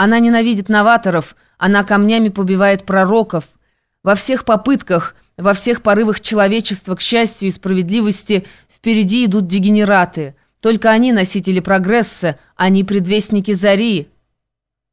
Она ненавидит новаторов, она камнями побивает пророков. Во всех попытках, во всех порывах человечества к счастью и справедливости впереди идут дегенераты. Только они носители прогресса, они предвестники зари.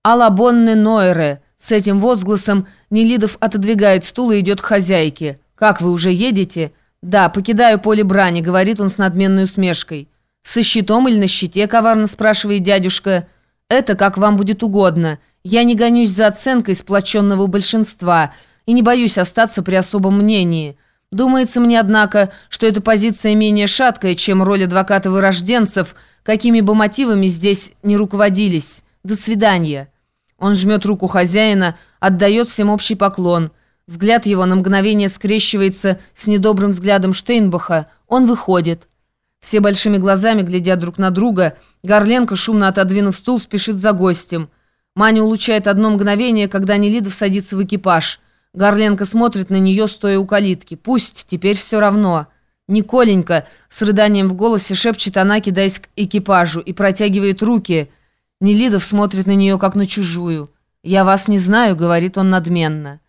«Алабонне Нойре!» С этим возгласом Нелидов отодвигает стул и идет к хозяйке. «Как вы уже едете?» «Да, покидаю поле брани», — говорит он с надменной усмешкой. «Со щитом или на щите?» — коварно спрашивает дядюшка. «Это как вам будет угодно. Я не гонюсь за оценкой сплоченного большинства и не боюсь остаться при особом мнении. Думается мне, однако, что эта позиция менее шаткая, чем роль адвоката-вырожденцев, какими бы мотивами здесь не руководились. До свидания». Он жмет руку хозяина, отдает всем общий поклон. Взгляд его на мгновение скрещивается с недобрым взглядом Штейнбаха. Он выходит. Все большими глазами глядят друг на друга. Горленко, шумно отодвинув стул, спешит за гостем. Маня улучшает одно мгновение, когда Нелидов садится в экипаж. Горленко смотрит на нее, стоя у калитки. «Пусть, теперь все равно». «Николенька!» — с рыданием в голосе шепчет она, кидаясь к экипажу, и протягивает руки. Нелидов смотрит на нее, как на чужую. «Я вас не знаю», — говорит он надменно.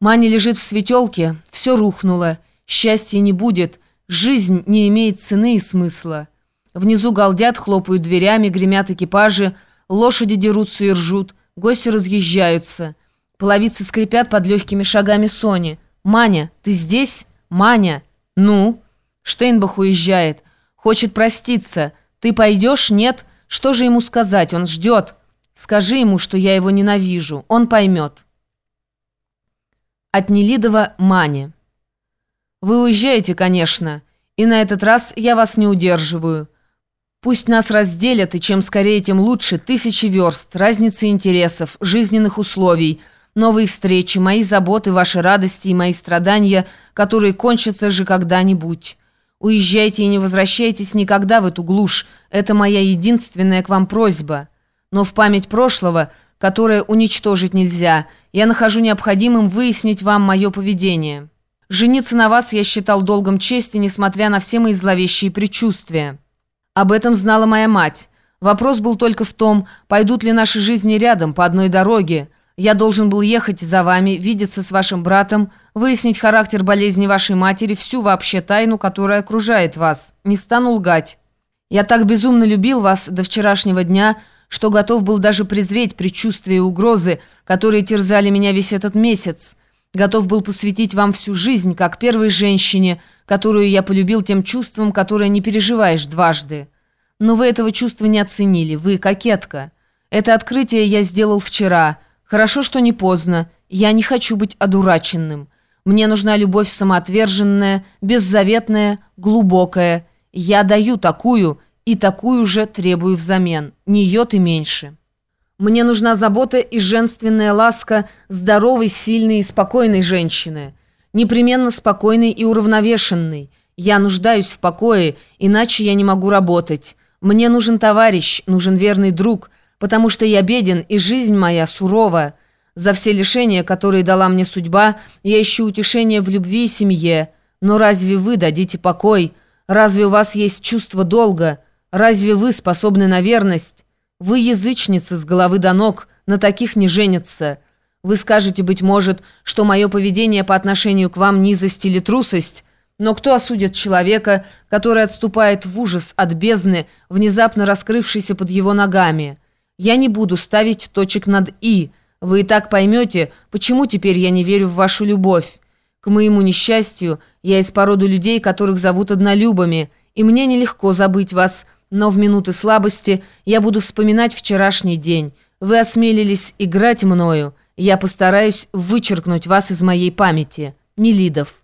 Маня лежит в светелке, все рухнуло, счастья не будет — Жизнь не имеет цены и смысла. Внизу галдят, хлопают дверями, гремят экипажи, лошади дерутся и ржут, гости разъезжаются. Половицы скрипят под легкими шагами Сони. «Маня, ты здесь? Маня?» «Ну?» Штейнбах уезжает. «Хочет проститься. Ты пойдешь? Нет? Что же ему сказать? Он ждет. Скажи ему, что я его ненавижу. Он поймет». От Нелидова Мане. Вы уезжаете, конечно, и на этот раз я вас не удерживаю. Пусть нас разделят, и чем скорее, тем лучше. Тысячи верст, разницы интересов, жизненных условий, новые встречи, мои заботы, ваши радости и мои страдания, которые кончатся же когда-нибудь. Уезжайте и не возвращайтесь никогда в эту глушь. Это моя единственная к вам просьба. Но в память прошлого, которое уничтожить нельзя, я нахожу необходимым выяснить вам мое поведение». Жениться на вас я считал долгом чести, несмотря на все мои зловещие предчувствия. Об этом знала моя мать. Вопрос был только в том, пойдут ли наши жизни рядом, по одной дороге. Я должен был ехать за вами, видеться с вашим братом, выяснить характер болезни вашей матери, всю вообще тайну, которая окружает вас. Не стану лгать. Я так безумно любил вас до вчерашнего дня, что готов был даже презреть предчувствия и угрозы, которые терзали меня весь этот месяц. Готов был посвятить вам всю жизнь, как первой женщине, которую я полюбил тем чувством, которое не переживаешь дважды. Но вы этого чувства не оценили, вы кокетка. Это открытие я сделал вчера. Хорошо, что не поздно. Я не хочу быть одураченным. Мне нужна любовь самоотверженная, беззаветная, глубокая. Я даю такую, и такую же требую взамен. Не йоты меньше». Мне нужна забота и женственная ласка здоровой, сильной и спокойной женщины. Непременно спокойной и уравновешенной. Я нуждаюсь в покое, иначе я не могу работать. Мне нужен товарищ, нужен верный друг, потому что я беден, и жизнь моя сурова. За все лишения, которые дала мне судьба, я ищу утешение в любви и семье. Но разве вы дадите покой? Разве у вас есть чувство долга? Разве вы способны на верность?» Вы язычница с головы до ног, на таких не женятся. Вы скажете, быть может, что мое поведение по отношению к вам низость или трусость, но кто осудит человека, который отступает в ужас от бездны, внезапно раскрывшейся под его ногами? Я не буду ставить точек над «и». Вы и так поймете, почему теперь я не верю в вашу любовь. К моему несчастью, я из породы людей, которых зовут однолюбами, и мне нелегко забыть вас – но в минуты слабости я буду вспоминать вчерашний день. Вы осмелились играть мною. Я постараюсь вычеркнуть вас из моей памяти. Нелидов.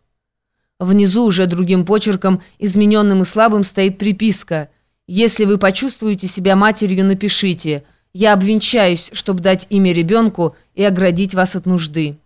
Внизу уже другим почерком, измененным и слабым, стоит приписка. Если вы почувствуете себя матерью, напишите. Я обвенчаюсь, чтобы дать имя ребенку и оградить вас от нужды.